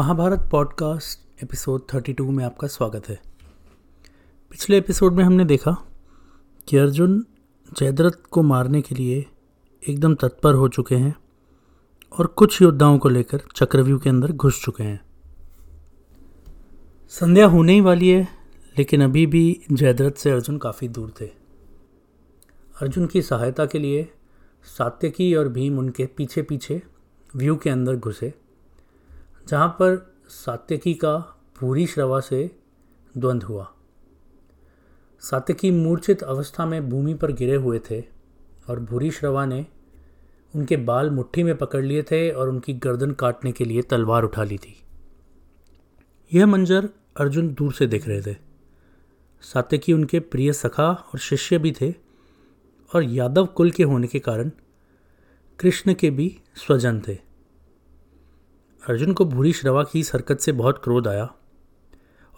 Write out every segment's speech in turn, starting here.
Mahabharat podcast episode 32 में आपका स्वागत है। पिछले एपिसोड में हमने देखा कि अर्जुन जयद्रथ को मारने के लिए एकदम तत्पर हो चुके हैं और कुछ योद्धाओं को लेकर चक्रव्यूह के अंदर घुस चुके हैं। संध्या होने ही वाली है, लेकिन अभी भी जयद्रथ से अर्जुन काफ़ी दूर थे। अर्जुन की सहायता के लिए सात्यकी और भीम उनके पीछे पीछे व्यू के अंदर घुसे। जहाँ पर सात्यकी का पूरी श्रवा से द्वंद्व हुआ। सात्यकी मूर्छित अवस्था में भूमि पर गिरे हुए थे और भूरी श्रवा ने उनके बाल मुट्ठी में पकड़ लिए थे और उनकी गर्दन काटने के लिए तलवार उठा ली थी। यह मंजर अर्जुन दूर से देख रहे थे। सात्यकी उनके प्रिय सखा और शिष्य भी थे और यादव कुल के होने के कारण कृष्ण के भी स्वजन थे। अर्जुन को भूरी श्रवा की इस हरकत से बहुत क्रोध आया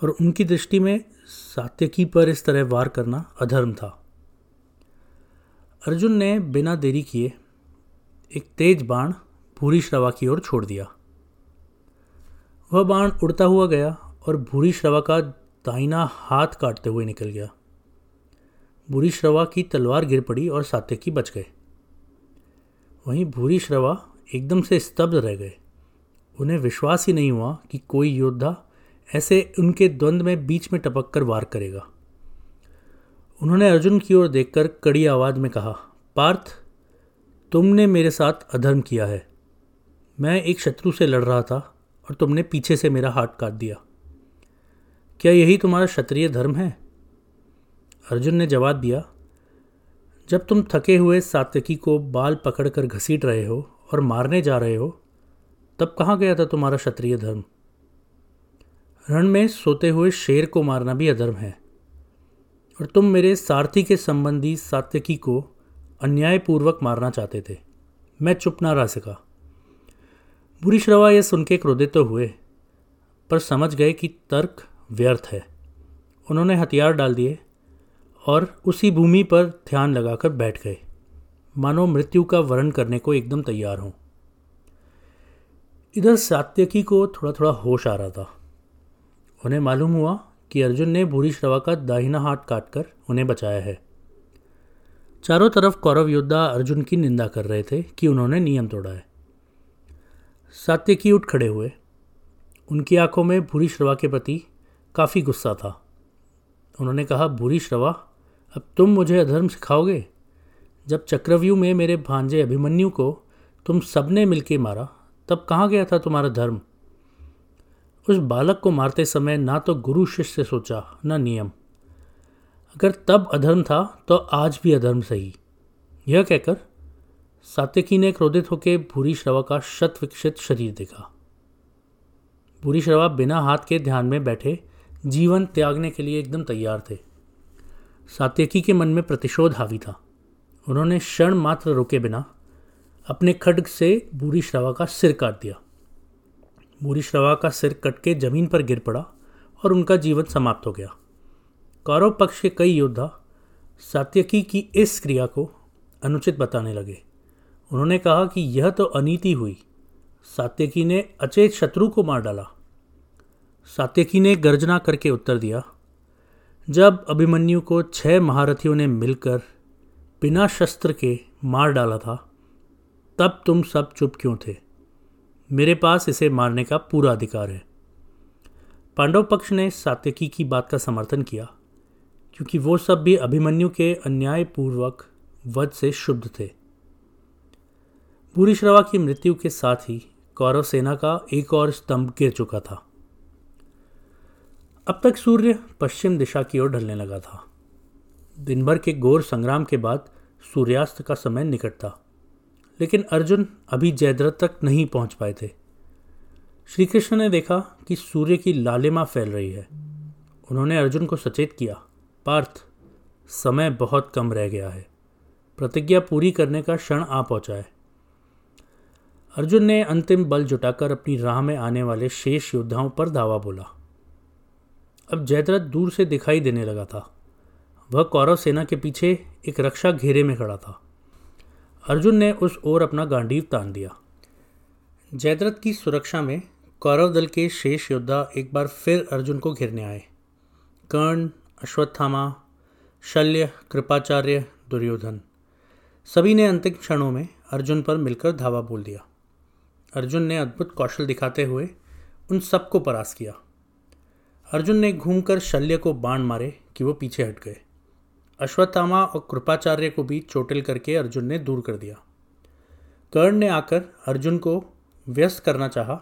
और उनकी दृष्टि में सात्यकी पर इस तरह वार करना अधर्म था। अर्जुन ने बिना देरी किए एक तेज बाण भूरी श्रवा की ओर छोड़ दिया। वह बाण उड़ता हुआ गया और भूरी श्रवा का दाहिना हाथ काटते हुए निकल गया। भूरी श्रवा की तलवार गिर पड़ी और सात्यकी बच गए। वहीं भूरी श्रवा एकदम से स्तब्ध रह गए। उन्हें विश्वास ही नहीं हुआ कि कोई योद्धा ऐसे उनके द्वंद्व में बीच में टपक कर वार करेगा। उन्होंने अर्जुन की ओर देखकर कड़ी आवाज़ में कहा, पार्थ, तुमने मेरे साथ अधर्म किया है। मैं एक शत्रु से लड़ रहा था और तुमने पीछे से मेरा हाथ काट दिया। क्या यही तुम्हारा क्षत्रिय धर्म है? अर्जुन ने जवाब दिया, जब तुम थके हुए सात्यकी को बाल पकड़कर घसीट रहे हो और मारने जा रहे हो तब कहाँ गया था तुम्हारा क्षत्रिय धर्म? रण में सोते हुए शेर को मारना भी अधर्म है। और तुम मेरे सारथी के संबंधी सात्यकी को अन्यायपूर्वक मारना चाहते थे। मैं चुप ना रह सका। बुरी श्रवा यह सुन के क्रोधित तो हुए, पर समझ गए कि तर्क व्यर्थ है। उन्होंने हथियार डाल दिए और उसी भूमि पर ध्यान लगाकर बैठ गए। मानो मृत्यु का वर्ण करने को एकदम तैयार हों। इधर सात्यकी को थोड़ा थोड़ा होश आ रहा था। उन्हें मालूम हुआ कि अर्जुन ने भूरी श्रवा का दाहिना हाथ काटकर उन्हें बचाया है। चारों तरफ़ कौरव योद्धा अर्जुन की निंदा कर रहे थे कि उन्होंने नियम तोड़ा है। सात्यकी उठ खड़े हुए। उनकी आँखों में भूरी श्रवा के प्रति काफ़ी गुस्सा था। उन्होंने कहा भूरी श्रवा अब तुम मुझे अधर्म सिखाओगे? जब चक्रव्यूह में मेरे भांजे अभिमन्यु को तुम सबने मिलकर मारा तब कहाँ गया था तुम्हारा धर्म? उस बालक को मारते समय ना तो गुरु शिष्य सोचा, ना नियम। अगर तब अधर्म था तो आज भी अधर्म सही। यह कहकर सात्यकी ने क्रोधित होकर भूरी श्रवा का शत विकसित शरीर देखा। भूरी श्रवा बिना हाथ के ध्यान में बैठे जीवन त्यागने के लिए एकदम तैयार थे। सात्यकी के मन में प्रतिशोध हावी था। उन्होंने क्षण मात्र रुके बिना अपने खड्ग से बूढ़ी श्रवा का सिर काट दिया। बूढ़ी श्रवा का सिर कट के ज़मीन पर गिर पड़ा और उनका जीवन समाप्त हो गया। कौरव पक्ष के कई योद्धा सात्यकी की इस क्रिया को अनुचित बताने लगे। उन्होंने कहा कि यह तो अनीति हुई। सात्यकी ने अचेत शत्रु को मार डाला। सात्यकी ने गर्जना करके उत्तर दिया, जब अभिमन्यु को छह महारथियों ने मिलकर बिना शस्त्र के मार डाला था तब तुम सब चुप क्यों थे? मेरे पास इसे मारने का पूरा अधिकार है। पांडव पक्ष ने सात्यकी की बात का समर्थन किया, क्योंकि वो सब भी अभिमन्यु के अन्यायपूर्वक वध से शुद्ध थे। पूरी श्रवा की मृत्यु के साथ ही कौरव सेना का एक और स्तंभ गिर चुका था। अब तक सूर्य पश्चिम दिशा की ओर ढलने लगा था। दिन भर के घोर संग्राम के बाद सूर्यास्त का समय निकट था। लेकिन अर्जुन अभी जयद्रथ तक नहीं पहुँच पाए थे। श्री कृष्ण ने देखा कि सूर्य की लालिमा फैल रही है। उन्होंने अर्जुन को सचेत किया, पार्थ, समय बहुत कम रह गया है। प्रतिज्ञा पूरी करने का क्षण आ पहुँचा है। अर्जुन ने अंतिम बल जुटाकर अपनी राह में आने वाले शेष योद्धाओं पर दावा बोला। अब जयद्रथ दूर से दिखाई देने लगा था। वह कौरव सेना के पीछे एक रक्षा घेरे में खड़ा था। अर्जुन ने उस ओर अपना गांडीव तान दिया। जयद्रथ की सुरक्षा में कौरव दल के शेष योद्धा एक बार फिर अर्जुन को घिरने आए। कर्ण, अश्वत्थामा, शल्य, कृपाचार्य, दुर्योधन, सभी ने अंतिम क्षणों में अर्जुन पर मिलकर धावा बोल दिया। अर्जुन ने अद्भुत कौशल दिखाते हुए उन सबको परास किया। अर्जुन ने घूमकर शल्य को बाण मारे कि वो पीछे हट गए। अश्वत्थामा और कृपाचार्य को भी चोटिल करके अर्जुन ने दूर कर दिया। कर्ण ने आकर अर्जुन को व्यस्त करना चाहा,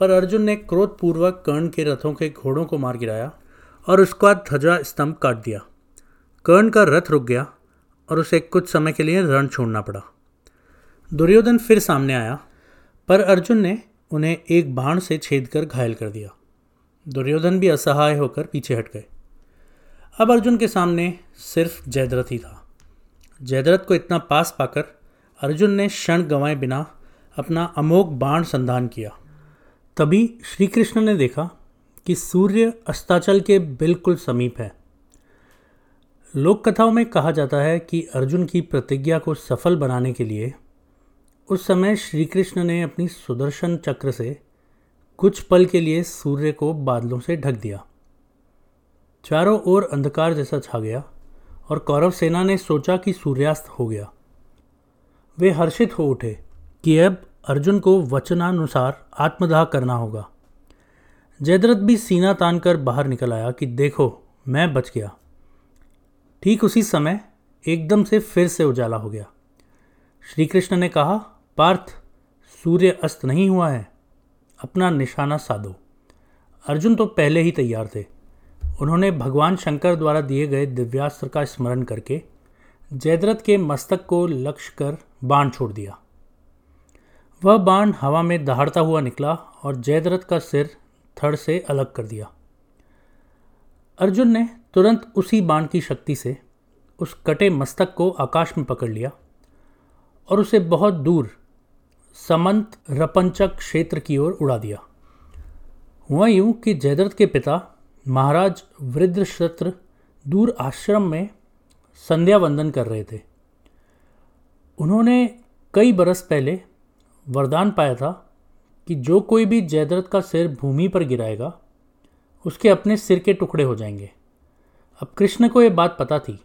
पर अर्जुन ने क्रोधपूर्वक कर्ण के रथों के घोड़ों को मार गिराया और उसका ध्वजा स्तंभ काट दिया। कर्ण का रथ रुक गया और उसे कुछ समय के लिए रण छोड़ना पड़ा। दुर्योधन फिर सामने आया, पर अर्जुन ने उन्हें एक बाण से छेद कर घायल कर दिया। दुर्योधन भी असहाय होकर पीछे हट गए। अब अर्जुन के सामने सिर्फ़ जयद्रथ ही था। जयद्रथ को इतना पास पाकर अर्जुन ने क्षण गंवाए बिना अपना अमोघ बाण संधान किया। तभी श्री कृष्ण ने देखा कि सूर्य अस्ताचल के बिल्कुल समीप है। लोक कथाओं में कहा जाता है कि अर्जुन की प्रतिज्ञा को सफल बनाने के लिए उस समय श्री कृष्ण ने अपनी सुदर्शन चक्र से कुछ पल के लिए सूर्य को बादलों से ढक दिया। चारों ओर अंधकार जैसा छा गया और कौरव सेना ने सोचा कि सूर्यास्त हो गया। वे हर्षित हो उठे कि अब अर्जुन को वचनानुसार आत्मदाह करना होगा। जयद्रथ भी सीना तान कर बाहर निकल आया कि देखो, मैं बच गया। ठीक उसी समय एकदम से फिर से उजाला हो गया। श्री कृष्ण ने कहा, पार्थ, सूर्य अस्त नहीं हुआ है, अपना निशाना साधो। अर्जुन तो पहले ही तैयार थे। उन्होंने भगवान शंकर द्वारा दिए गए दिव्यास्त्र का स्मरण करके जयद्रथ के मस्तक को लक्ष्य कर बाण छोड़ दिया। वह बाण हवा में दहाड़ता हुआ निकला और जयद्रथ का सिर थड़ से अलग कर दिया। अर्जुन ने तुरंत उसी बाण की शक्ति से उस कटे मस्तक को आकाश में पकड़ लिया और उसे बहुत दूर समंत रपंचक क्षेत्र की ओर उड़ा दिया। हुआ यूँ कि जयद्रथ के पिता महाराज वृद्धशत्र दूर आश्रम में संध्या वंदन कर रहे थे। उन्होंने कई बरस पहले वरदान पाया था कि जो कोई भी जयद्रथ का सिर भूमि पर गिराएगा, उसके अपने सिर के टुकड़े हो जाएँगे। अब कृष्ण को यह बात पता थी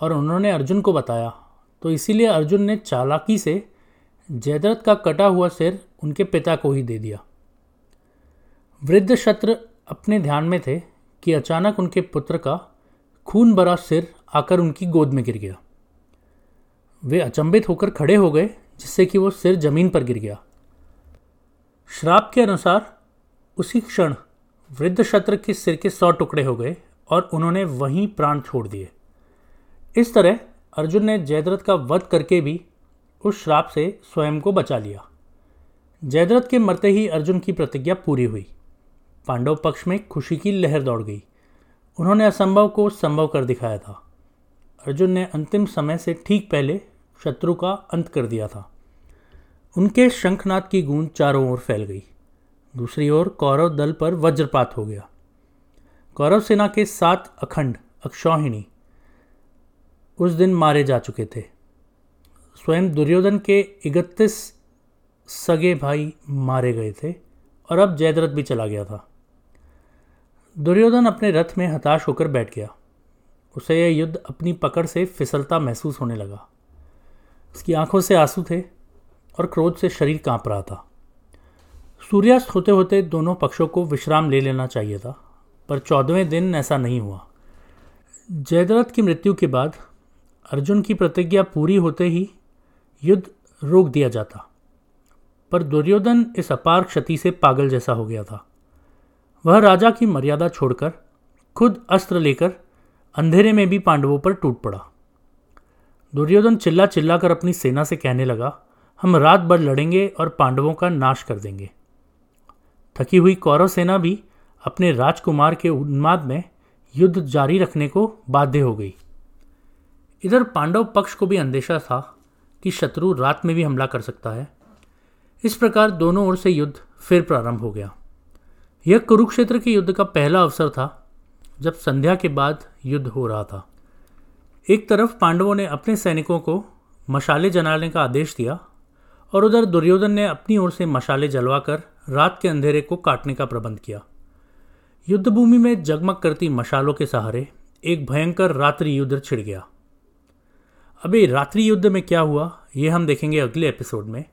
और उन्होंने अर्जुन को बताया तो इसीलिए अर्जुन ने चालाकी से जयद्रथ का कटा हुआ सिर उनके पिता को ही दे दिया। वृद्ध शत्र अपने ध्यान में थे कि अचानक उनके पुत्र का खून भरा सिर आकर उनकी गोद में गिर गया। वे अचंभित होकर खड़े हो गए, जिससे कि वो सिर ज़मीन पर गिर गया। श्राप के अनुसार उसी क्षण वृद्ध शत्र के सिर के सौ टुकड़े हो गए और उन्होंने वहीं प्राण छोड़ दिए। इस तरह अर्जुन ने जयद्रथ का वध करके भी उस श्राप से स्वयं को बचा लिया। जयद्रथ के मरते ही अर्जुन की प्रतिज्ञा पूरी हुई। पांडव पक्ष में खुशी की लहर दौड़ गई। उन्होंने असंभव को संभव कर दिखाया था। अर्जुन ने अंतिम समय से ठीक पहले शत्रु का अंत कर दिया था। उनके शंखनाद की गूंज चारों ओर फैल गई। दूसरी ओर कौरव दल पर वज्रपात हो गया। कौरव सेना के सात अखंड अक्षौहिणी उस दिन मारे जा चुके थे। स्वयं दुर्योधन के इकतीस सगे भाई मारे गए थे और अब जयद्रथ भी चला गया था। दुर्योधन अपने रथ में हताश होकर बैठ गया। उसे यह युद्ध अपनी पकड़ से फिसलता महसूस होने लगा। उसकी आँखों से आँसू थे और क्रोध से शरीर काँप रहा था। सूर्यास्त होते होते दोनों पक्षों को विश्राम ले लेना चाहिए था, पर चौदहवें दिन ऐसा नहीं हुआ। जयद्रथ की मृत्यु के बाद अर्जुन की प्रतिज्ञा पूरी होते ही युद्ध रोक दिया जाता, पर दुर्योधन इस अपार क्षति से पागल जैसा हो गया था। वह राजा की मर्यादा छोड़कर, खुद अस्त्र लेकर, अंधेरे में भी पांडवों पर टूट पड़ा। दुर्योधन चिल्ला चिल्ला कर अपनी सेना से कहने लगा, हम रात भर लड़ेंगे और पांडवों का नाश कर देंगे थकी हुई कौरव सेना भी अपने राजकुमार के उन्माद में युद्ध जारी रखने को बाध्य हो गई। इधर पांडव पक्ष को भी अंदेशा था कि शत्रु रात में भी हमला कर सकता है। इस प्रकार दोनों ओर से युद्ध फिर प्रारंभ हो गया। यह कुरुक्षेत्र के युद्ध का पहला अवसर था, जब संध्या के बाद युद्ध हो रहा था। एक तरफ़ पांडवों ने अपने सैनिकों को मशाले जलाने का आदेश दिया और उधर दुर्योधन ने अपनी ओर से मशाले जलवाकर रात के अंधेरे को काटने का प्रबंध किया। युद्धभूमि में जगमग करती मशालों के सहारे एक भयंकर रात्रि युद्ध छिड़ गया। अभी रात्रि युद्ध में क्या हुआ, ये हम देखेंगे अगले एपिसोड में।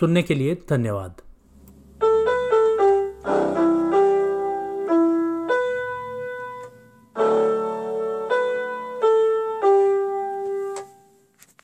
सुनने के लिए धन्यवाद।